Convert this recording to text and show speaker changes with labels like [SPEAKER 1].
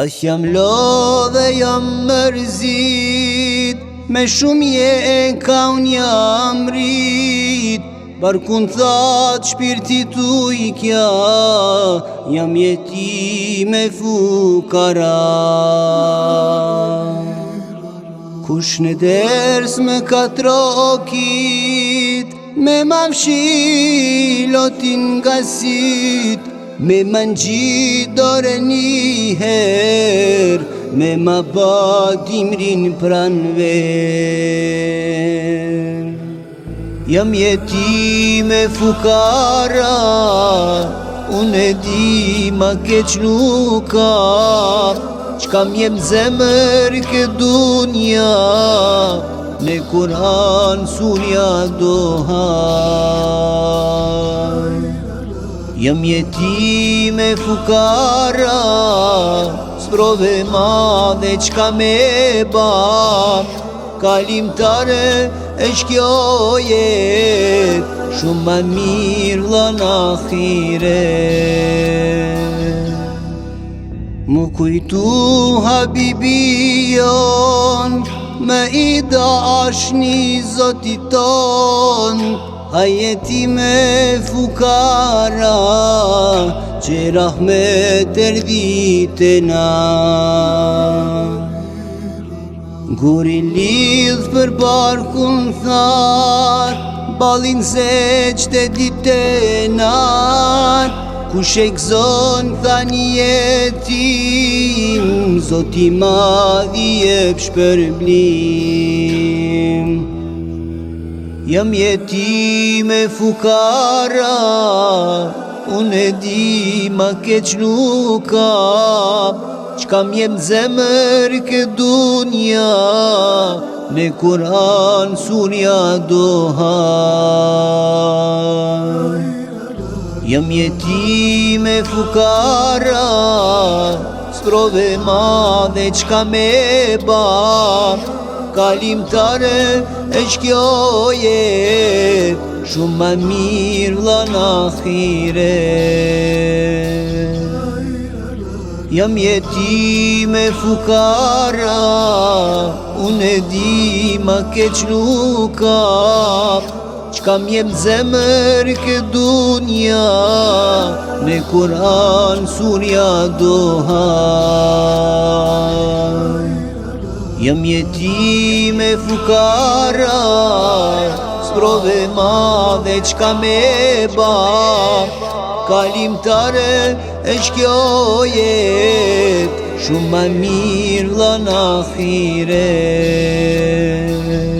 [SPEAKER 1] është jam lo dhe jam mërzit Me shumë je e ka unë jam rrit Barkun thatë shpirti tu i kja Jam jeti me fukara Kush në ders me katro okit Me ma fshilotin nga sit Me mangjit dore njëherë, me ma bëti mërin pranëve Jam jeti me fukara, unë e di ma keq nukarë Qka mjem zemër këtë dunja, me kuran surja doha Jam jetime fukara Sprove madhe qka me ba Kalimtare është kjo jet Shumë ma mirë dhe në akhire Më kujtu habibion Me i da ashni zotit tonë jeti me fukara Që rahme tërvite na Guri lidh për barkun thar Balin se qte dite na Ku shek zon tha i jetim Zotima dhjep shpërblim Jam jeti me fukara Unë e di ma keq nuk Qka mjem zemër ke dunja Ne Kur'an, sunja doha Jam jeti me fukara Strove ma dhe qka me bak kalimtare është e jetë Shumë më mirë vla në Jam jeti me fukara Unë e ma keq nuk ap Qka mjem zemër këdu nja Në kuran surja doha doha Jëm jeti me fukara, sprove ma dhe qka me ba, kalim tare e shkjo shumë ma mirë dhe në